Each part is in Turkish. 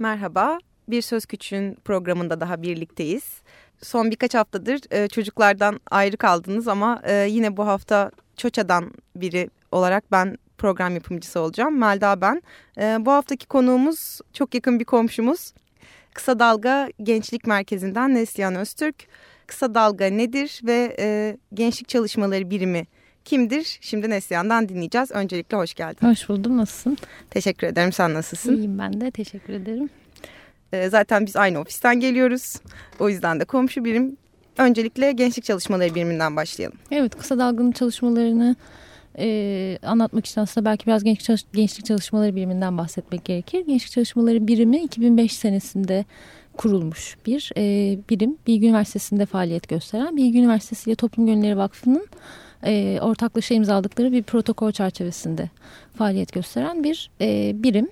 Merhaba, Bir Söz Küçüğün programında daha birlikteyiz. Son birkaç haftadır e, çocuklardan ayrı kaldınız ama e, yine bu hafta Çoça'dan biri olarak ben program yapımcısı olacağım. Melda ben. E, bu haftaki konuğumuz çok yakın bir komşumuz. Kısa Dalga Gençlik Merkezi'nden Neslihan Öztürk. Kısa Dalga nedir ve gençlik çalışmaları birimi kimdir? Şimdi Neslihan'dan dinleyeceğiz. Öncelikle hoş geldin. Hoş buldum. Nasılsın? Teşekkür ederim. Sen nasılsın? İyiyim ben de. Teşekkür ederim. E, zaten biz aynı ofisten geliyoruz. O yüzden de komşu birim. Öncelikle gençlik çalışmaları biriminden başlayalım. Evet kısa dalganın çalışmalarını e, anlatmak için aslında belki biraz gençlik, çalış gençlik çalışmaları biriminden bahsetmek gerekir. Gençlik çalışmaları birimi 2005 senesinde kurulmuş bir e, birim. Bilgi Üniversitesi'nde faaliyet gösteren Bilgi Üniversitesi ile Toplum Gönülleri Vakfı'nın e, ortaklaşa imzaladıkları bir protokol çerçevesinde faaliyet gösteren bir e, birim.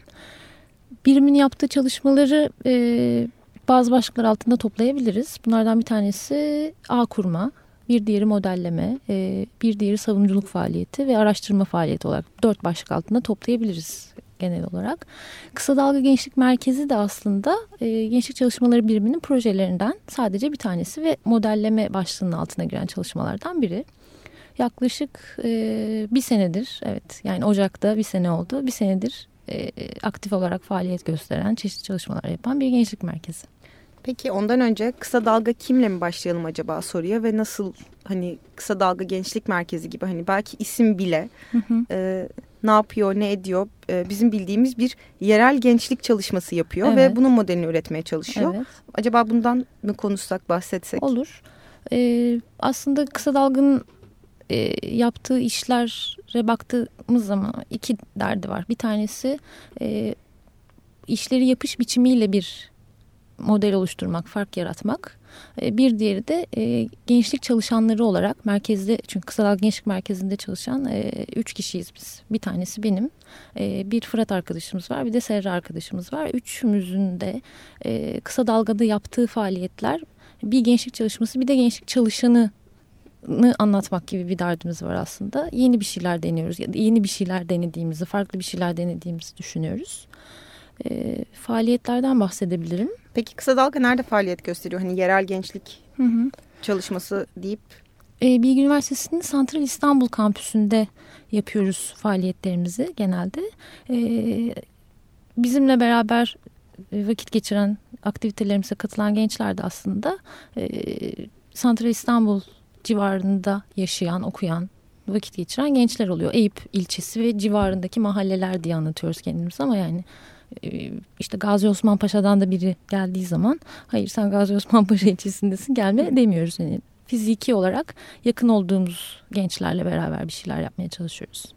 Birimin yaptığı çalışmaları e, bazı başlıklar altında toplayabiliriz. Bunlardan bir tanesi ağ kurma, bir diğeri modelleme, e, bir diğeri savunuculuk faaliyeti ve araştırma faaliyeti olarak dört başlık altında toplayabiliriz genel olarak. Kısa Dalga Gençlik Merkezi de aslında e, gençlik çalışmaları biriminin projelerinden sadece bir tanesi ve modelleme başlığının altına giren çalışmalardan biri. Yaklaşık e, bir senedir, evet yani Ocak'ta bir sene oldu, bir senedir e, aktif olarak faaliyet gösteren, çeşitli çalışmalar yapan bir gençlik merkezi. Peki ondan önce kısa dalga kimle mi başlayalım acaba soruya ve nasıl hani kısa dalga gençlik merkezi gibi hani belki isim bile hı hı. E, ne yapıyor ne ediyor e, bizim bildiğimiz bir yerel gençlik çalışması yapıyor evet. ve bunun modelini üretmeye çalışıyor. Evet. Acaba bundan mı konuşsak bahsetsek? Olur. E, aslında kısa dalganın e, yaptığı işlere baktığımız zaman iki derdi var. Bir tanesi e, işleri yapış biçimiyle bir model oluşturmak, fark yaratmak. E, bir diğeri de e, gençlik çalışanları olarak merkezde çünkü Kısa Gençlik Merkezi'nde çalışan e, üç kişiyiz biz. Bir tanesi benim, bir Fırat arkadaşımız var, bir de Serra arkadaşımız var. Üçümüzün de Kısa Dalga'da yaptığı faaliyetler bir gençlik çalışması bir de gençlik çalışanı anlatmak gibi bir derdimiz var aslında. Yeni bir şeyler deniyoruz. Yeni bir şeyler denediğimizi, farklı bir şeyler denediğimizi düşünüyoruz. E, faaliyetlerden bahsedebilirim. Peki Kısa Dalga nerede faaliyet gösteriyor? Hani yerel gençlik hı hı. çalışması deyip. E, Bilgi Üniversitesi'nin Santral İstanbul kampüsünde yapıyoruz faaliyetlerimizi genelde. E, bizimle beraber vakit geçiren aktivitelerimize katılan gençler de aslında e, Santral İstanbul civarında yaşayan, okuyan, vakit geçiren gençler oluyor. Eyüp ilçesi ve civarındaki mahalleler diye anlatıyoruz kendimiz ama yani e, işte Gazi Osman Paşa'dan da biri geldiği zaman hayır sen Gazi Osman Paşa ilçesindesin gelme demiyoruz. Yani fiziki olarak yakın olduğumuz gençlerle beraber bir şeyler yapmaya çalışıyoruz.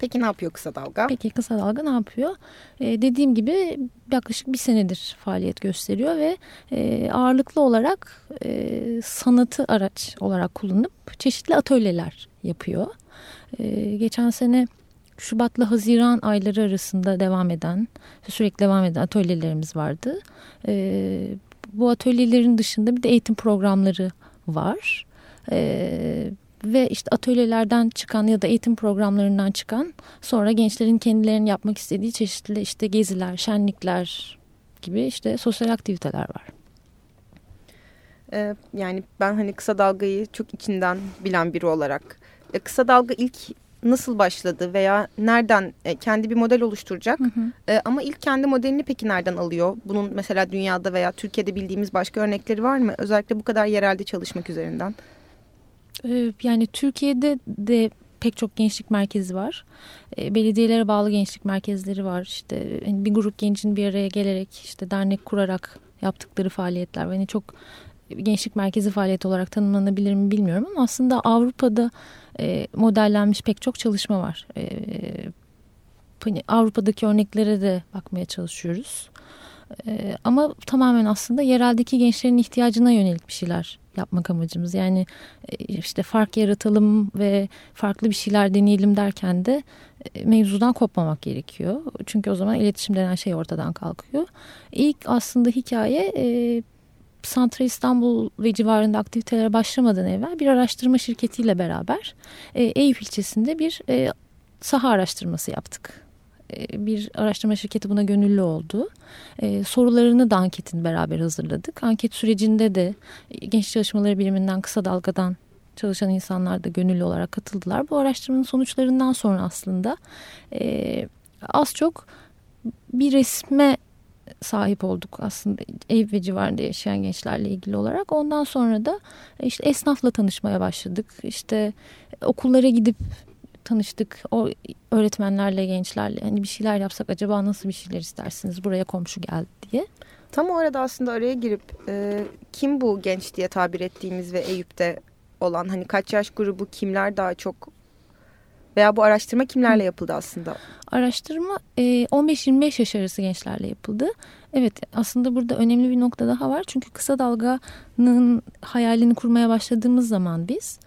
Peki ne yapıyor Kısa Dalga? Peki Kısa Dalga ne yapıyor? Ee, dediğim gibi yaklaşık bir senedir faaliyet gösteriyor ve e, ağırlıklı olarak e, sanatı araç olarak kullanıp çeşitli atölyeler yapıyor. E, geçen sene Şubat'la Haziran ayları arasında devam eden, sürekli devam eden atölyelerimiz vardı. E, bu atölyelerin dışında bir de eğitim programları var. E, ve işte atölyelerden çıkan ya da eğitim programlarından çıkan sonra gençlerin kendilerinin yapmak istediği çeşitli işte geziler, şenlikler gibi işte sosyal aktiviteler var. Ee, yani ben hani kısa dalgayı çok içinden bilen biri olarak e, kısa dalga ilk nasıl başladı veya nereden e, kendi bir model oluşturacak hı hı. E, ama ilk kendi modelini peki nereden alıyor? Bunun mesela dünyada veya Türkiye'de bildiğimiz başka örnekleri var mı? Özellikle bu kadar yerelde çalışmak üzerinden. Ee, yani Türkiye'de de pek çok gençlik merkezi var. Ee, belediyelere bağlı gençlik merkezleri var. İşte hani bir grup gencin bir araya gelerek işte dernek kurarak yaptıkları faaliyetler. Yani çok gençlik merkezi faaliyet olarak tanımlanabilir mi bilmiyorum ama aslında Avrupa'da e, modellenmiş pek çok çalışma var. E, hani Avrupa'daki örneklere de bakmaya çalışıyoruz. E, ama tamamen aslında yereldeki gençlerin ihtiyacına yönelik bir şeyler yapmak amacımız. Yani e, işte fark yaratalım ve farklı bir şeyler deneyelim derken de e, mevzudan kopmamak gerekiyor. Çünkü o zaman iletişim denen şey ortadan kalkıyor. İlk aslında hikaye e, Santra İstanbul ve civarında aktivitelere başlamadan evvel bir araştırma şirketiyle beraber e, Eyüp ilçesinde bir saha araştırması yaptık. E, bir araştırma şirketi buna gönüllü oldu. E, sorularını da anketin beraber hazırladık. Anket sürecinde de genç çalışmaları biriminden kısa dalgadan çalışan insanlar da gönüllü olarak katıldılar. Bu araştırmanın sonuçlarından sonra aslında e, az çok bir resme sahip olduk aslında ev ve civarında yaşayan gençlerle ilgili olarak. Ondan sonra da işte esnafla tanışmaya başladık. İşte okullara gidip tanıştık. O öğretmenlerle, gençlerle hani bir şeyler yapsak acaba nasıl bir şeyler istersiniz? Buraya komşu geldi diye. Tam o arada aslında araya girip e, kim bu genç diye tabir ettiğimiz ve Eyüp'te olan hani kaç yaş grubu kimler daha çok veya bu araştırma kimlerle yapıldı aslında? Araştırma 15-25 yaş arası gençlerle yapıldı. Evet aslında burada önemli bir nokta daha var. Çünkü kısa dalganın hayalini kurmaya başladığımız zaman biz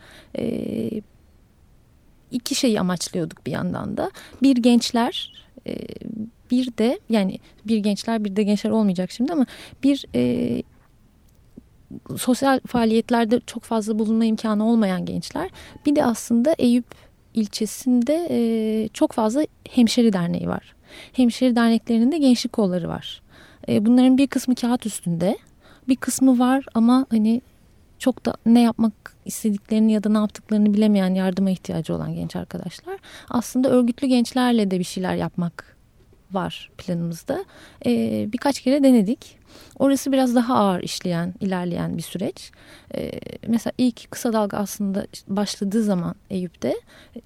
iki şeyi amaçlıyorduk bir yandan da. Bir gençler bir de yani bir gençler bir de gençler olmayacak şimdi ama bir sosyal faaliyetlerde çok fazla bulunma imkanı olmayan gençler. Bir de aslında Eyüp ilçesinde e, çok fazla hemşeri derneği var. Hemşeri derneklerinde gençlik kolları var. E, bunların bir kısmı kağıt üstünde, bir kısmı var ama hani çok da ne yapmak istediklerini ya da ne yaptıklarını bilemeyen yardıma ihtiyacı olan genç arkadaşlar. Aslında örgütlü gençlerle de bir şeyler yapmak var planımızda. Ee, birkaç kere denedik. Orası biraz daha ağır işleyen, ilerleyen bir süreç. Ee, mesela ilk kısa dalga aslında başladığı zaman Eyüp'te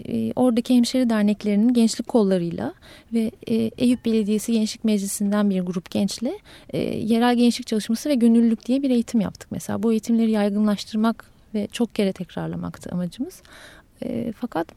e, oradaki hemşeri derneklerinin gençlik kollarıyla ve e, Eyüp Belediyesi Gençlik Meclisi'nden bir grup gençle e, yerel gençlik çalışması ve gönüllülük diye bir eğitim yaptık. Mesela bu eğitimleri yaygınlaştırmak ve çok kere tekrarlamaktı amacımız. E, fakat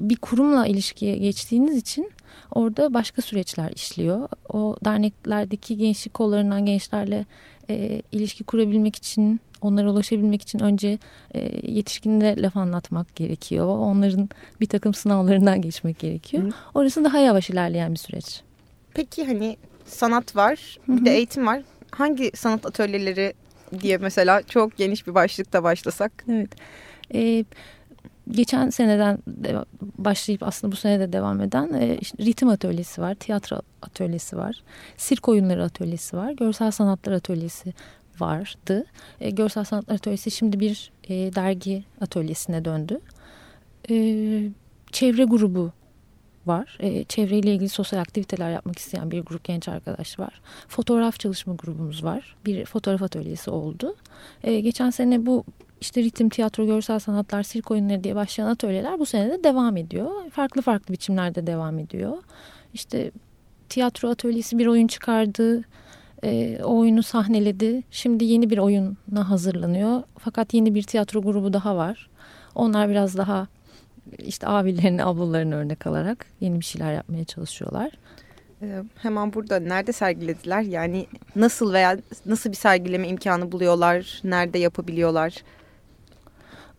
bir kurumla ilişkiye geçtiğiniz için orada başka süreçler işliyor. O derneklerdeki gençlik kollarından gençlerle e, ilişki kurabilmek için, onlara ulaşabilmek için önce e, yetişkinlere laf anlatmak gerekiyor. Onların bir takım sınavlarından geçmek gerekiyor. Hı. Orası daha yavaş ilerleyen bir süreç. Peki hani sanat var, bir Hı -hı. de eğitim var. Hangi sanat atölyeleri diye mesela çok geniş bir başlıkta başlasak? Evet. Evet geçen seneden başlayıp aslında bu sene de devam eden e, işte ritim atölyesi var, tiyatro atölyesi var, sirk oyunları atölyesi var, görsel sanatlar atölyesi vardı. E, görsel sanatlar atölyesi şimdi bir e, dergi atölyesine döndü. E, çevre grubu var. E, çevreyle ilgili sosyal aktiviteler yapmak isteyen bir grup genç arkadaş var. Fotoğraf çalışma grubumuz var. Bir fotoğraf atölyesi oldu. E, geçen sene bu işte ritim, tiyatro, görsel sanatlar, sirk oyunları diye başlayan atölyeler bu sene de devam ediyor. Farklı farklı biçimlerde devam ediyor. İşte tiyatro atölyesi bir oyun çıkardı. E, o oyunu sahneledi. Şimdi yeni bir oyuna hazırlanıyor. Fakat yeni bir tiyatro grubu daha var. Onlar biraz daha işte abilerini, ablalarını örnek alarak yeni bir şeyler yapmaya çalışıyorlar. Ee, hemen burada nerede sergilediler? Yani nasıl veya nasıl bir sergileme imkanı buluyorlar? Nerede yapabiliyorlar?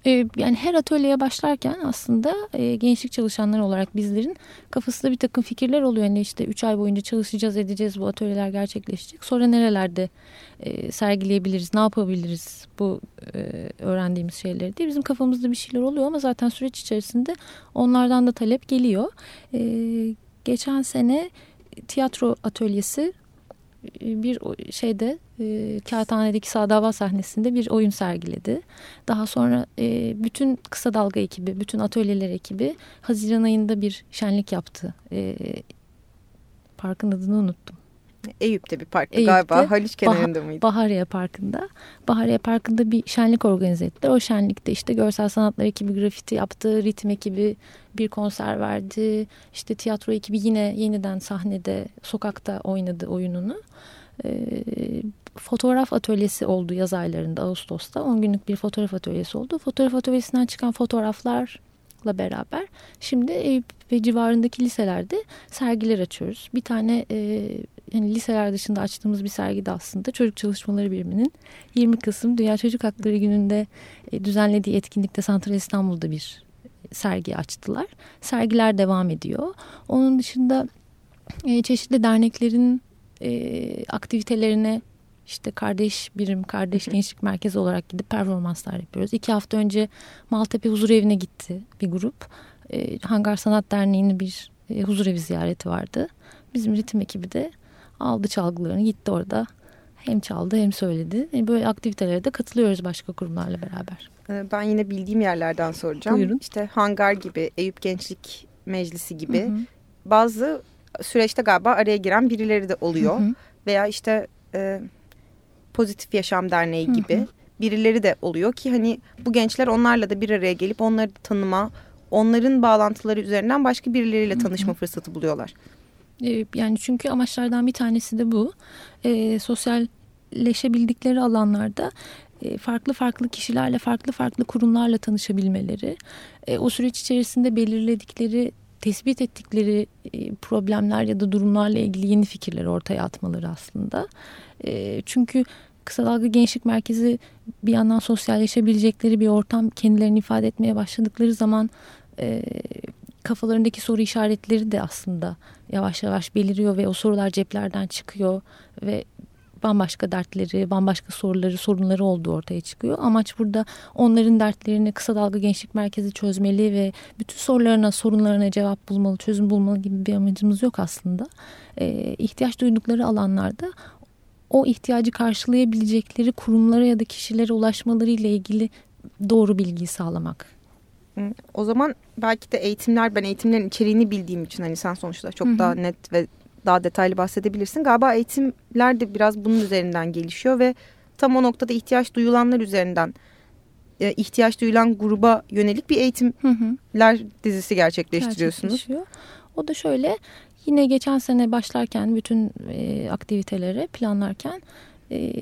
Ee, yani her atölyeye başlarken aslında e, gençlik çalışanları olarak bizlerin kafasında bir takım fikirler oluyor. Yani işte 3 ay boyunca çalışacağız edeceğiz bu atölyeler gerçekleşecek. Sonra nerelerde e, sergileyebiliriz, ne yapabiliriz bu e, öğrendiğimiz şeyleri diye bizim kafamızda bir şeyler oluyor ama zaten süreç içerisinde onlardan da talep geliyor. Geçen sene tiyatro atölyesi bir şeyde e, Kağıthane'deki Sadava sahnesinde bir oyun sergiledi. Daha sonra e, bütün kısa dalga ekibi, bütün atölyeler ekibi Haziran ayında bir şenlik yaptı. E, parkın adını unuttum. Eyüp'te bir parkta Eyüp'te, galiba Haliç kenarında bah mıydı? Bahariye Parkı'nda. Bahariye Parkı'nda bir şenlik organize ettiler. O şenlikte işte görsel sanatlar ekibi grafiti yaptı, ritim ekibi bir konser verdi. İşte tiyatro ekibi yine yeniden sahnede, sokakta oynadı oyununu. Ee, fotoğraf atölyesi oldu yaz aylarında Ağustos'ta. 10 günlük bir fotoğraf atölyesi oldu. Fotoğraf atölyesinden çıkan fotoğraflarla beraber şimdi Eyüp ve civarındaki liselerde sergiler açıyoruz. Bir tane e, yani liseler dışında açtığımız bir sergi de aslında Çocuk Çalışmaları Biriminin 20 Kasım Dünya Çocuk Hakları Günü'nde e, düzenlediği etkinlikte Santral İstanbul'da bir sergi açtılar. Sergiler devam ediyor. Onun dışında e, çeşitli derneklerin e, aktivitelerine işte kardeş birim, kardeş gençlik merkezi olarak gidip performanslar yapıyoruz. İki hafta önce Maltepe Huzur Evi'ne gitti bir grup. E, Hangar Sanat Derneği'nin bir e, huzur evi ziyareti vardı. Bizim ritim ekibi de aldı çalgılarını gitti orada. Hem çaldı hem söyledi. Yani böyle aktivitelere de katılıyoruz başka kurumlarla beraber. Ee, ben yine bildiğim yerlerden soracağım. Buyurun. İşte Hangar gibi, Eyüp Gençlik Meclisi gibi. Hı hı. Bazı süreçte galiba araya giren birileri de oluyor. Hı hı. Veya işte e, Pozitif Yaşam Derneği gibi hı hı. birileri de oluyor ki hani bu gençler onlarla da bir araya gelip onları da tanıma, onların bağlantıları üzerinden başka birileriyle tanışma hı hı. fırsatı buluyorlar. Ee, yani çünkü amaçlardan bir tanesi de bu. E, sosyalleşebildikleri alanlarda e, farklı farklı kişilerle, farklı farklı kurumlarla tanışabilmeleri, e, o süreç içerisinde belirledikleri, tespit ettikleri e, problemler ya da durumlarla ilgili yeni fikirleri ortaya atmaları aslında. Çünkü Kısa Dalga Gençlik Merkezi bir yandan sosyalleşebilecekleri bir ortam kendilerini ifade etmeye başladıkları zaman kafalarındaki soru işaretleri de aslında yavaş yavaş beliriyor ve o sorular ceplerden çıkıyor ve bambaşka dertleri, bambaşka soruları, sorunları olduğu ortaya çıkıyor. Amaç burada onların dertlerini kısa dalga gençlik merkezi çözmeli ve bütün sorularına, sorunlarına cevap bulmalı, çözüm bulmalı gibi bir amacımız yok aslında. Ee, ihtiyaç duydukları alanlarda o ihtiyacı karşılayabilecekleri kurumlara ya da kişilere ulaşmaları ile ilgili doğru bilgiyi sağlamak. O zaman belki de eğitimler ben eğitimlerin içeriğini bildiğim için hani sen sonuçta çok Hı -hı. daha net ve daha detaylı bahsedebilirsin. Galiba eğitimler de biraz bunun üzerinden gelişiyor ve tam o noktada ihtiyaç duyulanlar üzerinden e, ihtiyaç duyulan gruba yönelik bir eğitimler hı hı. dizisi gerçekleştiriyorsunuz. O da şöyle yine geçen sene başlarken bütün e, aktivitelere planlarken e,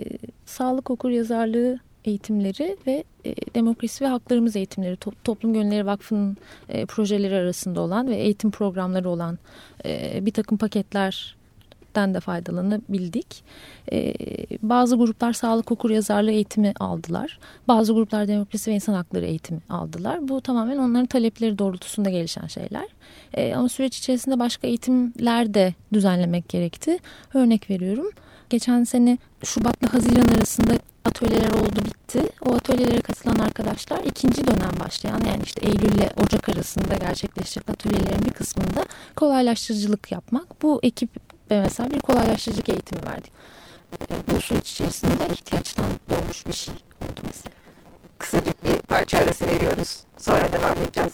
sağlık okur yazarlığı eğitimleri ve e, demokrasi ve haklarımız eğitimleri to Toplum Gönülleri Vakfı'nın e, projeleri arasında olan ve eğitim programları olan e, bir takım paketlerden de faydalanabildik. E, bazı gruplar sağlık okur yazarlığı eğitimi aldılar. Bazı gruplar demokrasi ve insan hakları eğitimi aldılar. Bu tamamen onların talepleri doğrultusunda gelişen şeyler. E, ama süreç içerisinde başka eğitimler de düzenlemek gerekti. Örnek veriyorum. Geçen sene Şubat'la Haziran arasında atölyeler oldu bitti. O atölyelere katılan arkadaşlar ikinci dönem başlayan yani işte Eylül ile Ocak arasında gerçekleşecek atölyelerin bir kısmında kolaylaştırıcılık yapmak. Bu ekip mesela bir kolaylaştırıcılık eğitimi verdik. Bu süreç içerisinde ihtiyaçtan doğmuş bir şey oldu mesela. Kısaca bir parça arası veriyoruz. Sonra devam edeceğiz.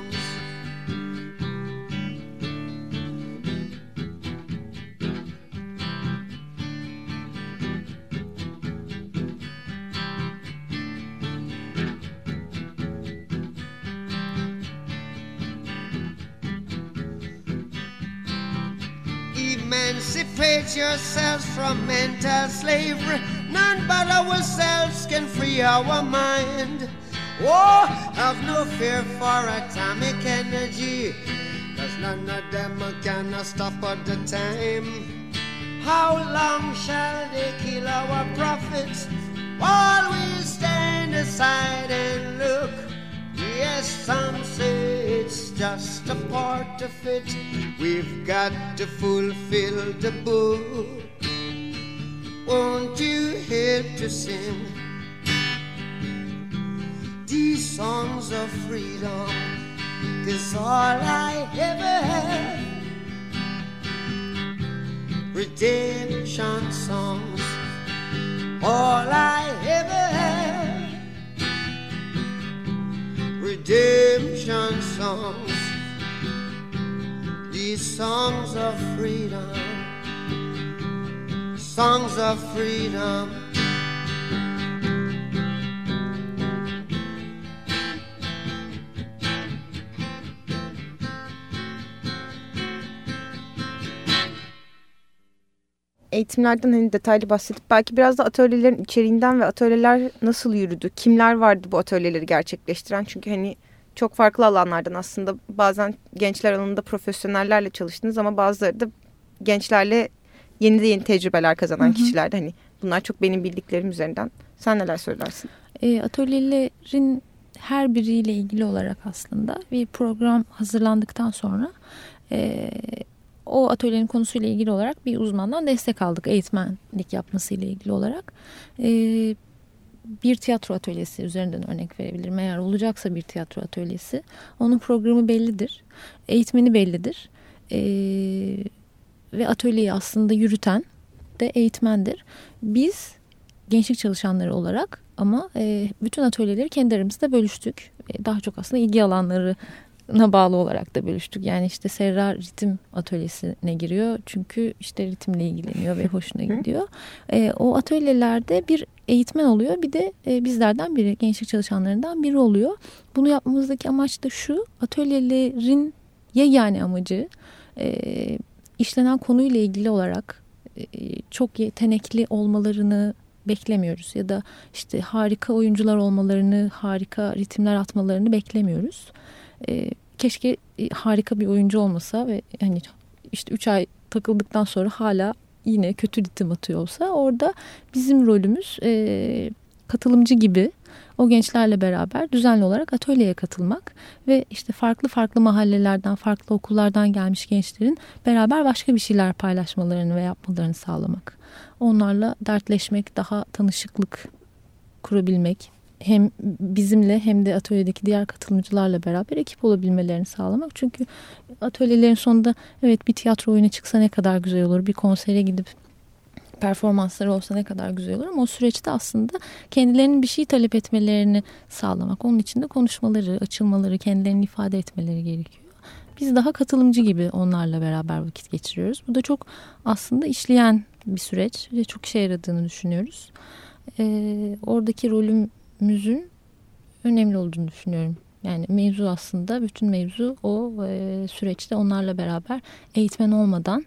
Emancipate yourselves from mental slavery. None but ourselves can free our mind. Oh, have no fear for atomic energy. Cause none of them can stop at the time. How long shall they kill our prophets while we stand aside and look? Yes, some say it's just a part of it. We've got to fulfill the book. Won't you help to sing these songs of freedom? Cause all I ever had redemption songs. All I ever had redemption songs. These songs of freedom, songs of freedom. eğitimlerden hani detaylı bahsedip belki biraz da atölyelerin içeriğinden ve atölyeler nasıl yürüdü? Kimler vardı bu atölyeleri gerçekleştiren? Çünkü hani çok farklı alanlardan aslında bazen gençler alanında profesyonellerle çalıştınız ama bazıları da gençlerle yeni de yeni tecrübeler kazanan hı hı. kişilerdi. Hani bunlar çok benim bildiklerim üzerinden. Sen neler söylersin? E, atölyelerin her biriyle ilgili olarak aslında bir program hazırlandıktan sonra e, o atölyenin konusuyla ilgili olarak bir uzmandan destek aldık eğitmenlik yapmasıyla ilgili olarak. Ee, bir tiyatro atölyesi üzerinden örnek verebilirim. Eğer olacaksa bir tiyatro atölyesi onun programı bellidir. Eğitmeni bellidir. Ee, ve atölyeyi aslında yürüten de eğitmendir. Biz gençlik çalışanları olarak ama e, bütün atölyeleri kendi aramızda bölüştük. Daha çok aslında ilgi alanları na bağlı olarak da bölüştük. Yani işte Serra ritim atölyesine giriyor. Çünkü işte ritimle ilgileniyor ve hoşuna gidiyor. E, o atölyelerde bir eğitmen oluyor. Bir de e, bizlerden biri, gençlik çalışanlarından biri oluyor. Bunu yapmamızdaki amaç da şu. Atölyelerin yegane amacı e, işlenen konuyla ilgili olarak e, çok yetenekli olmalarını beklemiyoruz. Ya da işte harika oyuncular olmalarını, harika ritimler atmalarını beklemiyoruz. E, keşke harika bir oyuncu olmasa ve hani işte 3 ay takıldıktan sonra hala yine kötü ritim atıyor olsa orada bizim rolümüz e, katılımcı gibi o gençlerle beraber düzenli olarak atölyeye katılmak ve işte farklı farklı mahallelerden, farklı okullardan gelmiş gençlerin beraber başka bir şeyler paylaşmalarını ve yapmalarını sağlamak. Onlarla dertleşmek, daha tanışıklık kurabilmek, hem bizimle hem de atölyedeki diğer katılımcılarla beraber ekip olabilmelerini sağlamak. Çünkü atölyelerin sonunda evet bir tiyatro oyunu çıksa ne kadar güzel olur, bir konsere gidip performansları olsa ne kadar güzel olur ama o süreçte aslında kendilerinin bir şey talep etmelerini sağlamak. Onun için de konuşmaları, açılmaları, kendilerini ifade etmeleri gerekiyor. Biz daha katılımcı gibi onlarla beraber vakit geçiriyoruz. Bu da çok aslında işleyen bir süreç ve çok işe yaradığını düşünüyoruz. Ee, oradaki rolüm müzün önemli olduğunu düşünüyorum. Yani mevzu aslında bütün mevzu o e, süreçte onlarla beraber eğitmen olmadan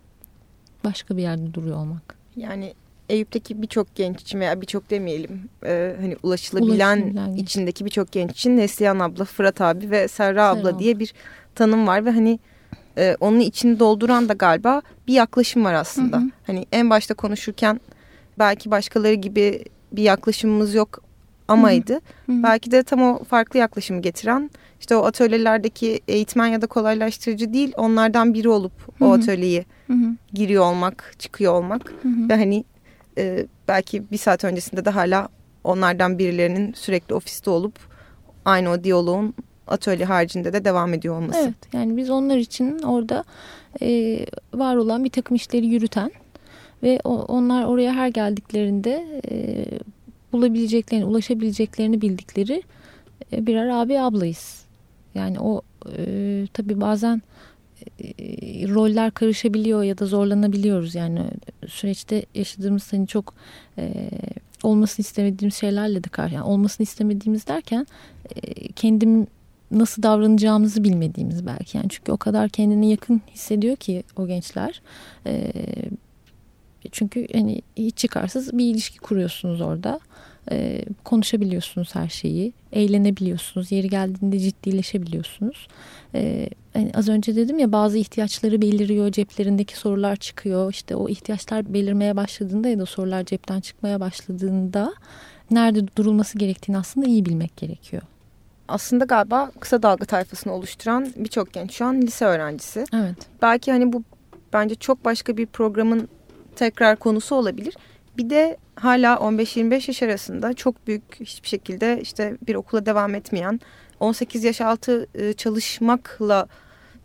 başka bir yerde duruyor olmak. Yani Eyüp'teki birçok genç için veya birçok demeyelim e, hani ulaşılabilen, ulaşılabilen içindeki birçok genç için Neslihan abla, Fırat abi ve Serra abla Serra. diye bir tanım var ve hani e, onun içini dolduran da galiba bir yaklaşım var aslında. Hı hı. Hani en başta konuşurken belki başkaları gibi bir yaklaşımımız yok amaydı. Hı hı. Belki de tam o farklı yaklaşımı getiren işte o atölyelerdeki eğitmen ya da kolaylaştırıcı değil onlardan biri olup hı hı. o atölyeyi hı hı. giriyor olmak, çıkıyor olmak hı hı. ve hani e, belki bir saat öncesinde de hala onlardan birilerinin sürekli ofiste olup aynı o diyaloğun atölye haricinde de devam ediyor olması. Evet yani biz onlar için orada e, var olan bir takım işleri yürüten ve o, onlar oraya her geldiklerinde e, bulabileceklerini, ulaşabileceklerini bildikleri e, birer abi ablayız. Yani o e, tabii bazen e, roller karışabiliyor ya da zorlanabiliyoruz. Yani süreçte yaşadığımız hani çok e, olmasını istemediğimiz şeylerle de karşı. Yani olmasını istemediğimiz derken e, kendim nasıl davranacağımızı bilmediğimiz belki. Yani çünkü o kadar kendini yakın hissediyor ki o gençler. E, çünkü hani hiç çıkarsız bir ilişki kuruyorsunuz orada. E, konuşabiliyorsunuz her şeyi. Eğlenebiliyorsunuz. Yeri geldiğinde ciddileşebiliyorsunuz. E, hani az önce dedim ya bazı ihtiyaçları beliriyor. Ceplerindeki sorular çıkıyor. İşte o ihtiyaçlar belirmeye başladığında ya da sorular cepten çıkmaya başladığında nerede durulması gerektiğini aslında iyi bilmek gerekiyor. Aslında galiba kısa dalga tayfasını oluşturan birçok genç şu an lise öğrencisi. Evet. Belki hani bu bence çok başka bir programın tekrar konusu olabilir. Bir de hala 15-25 yaş arasında çok büyük hiçbir şekilde işte bir okula devam etmeyen 18 yaş altı e, çalışmakla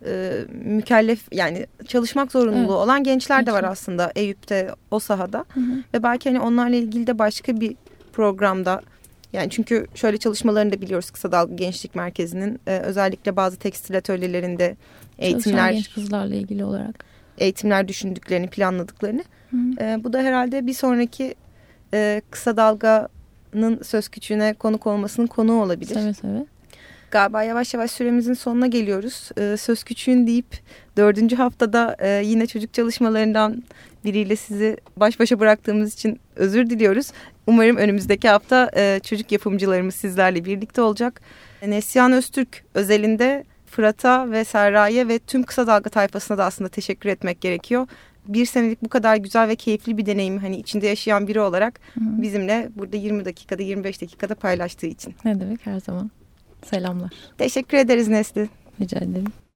e, mükellef yani çalışmak zorunluluğu evet. olan gençler de var aslında Eyüp'te o sahada. Hı hı. Ve belki hani onlarla ilgili de başka bir programda yani çünkü şöyle çalışmalarını da biliyoruz Kısa Dalga Gençlik Merkezi'nin e, özellikle bazı tekstil atölyelerinde eğitimler Çalışan genç kızlarla ilgili olarak eğitimler düşündüklerini planladıklarını. Hı. E, bu da herhalde bir sonraki e, Kısa Dalga'nın söz küçüğüne konuk olmasının konu olabilir. Evet evet. Galiba yavaş yavaş süremizin sonuna geliyoruz. Ee, söz küçüğün deyip dördüncü haftada e, yine çocuk çalışmalarından biriyle sizi baş başa bıraktığımız için özür diliyoruz. Umarım önümüzdeki hafta e, çocuk yapımcılarımız sizlerle birlikte olacak. Neslihan Öztürk özelinde Fırat'a ve Serra'ya ve tüm kısa dalga tayfasına da aslında teşekkür etmek gerekiyor. Bir senelik bu kadar güzel ve keyifli bir deneyimi hani içinde yaşayan biri olarak Hı -hı. bizimle burada 20 dakikada 25 dakikada paylaştığı için. Ne demek her zaman. Selamlar. Teşekkür ederiz Nesli. Rica ederim.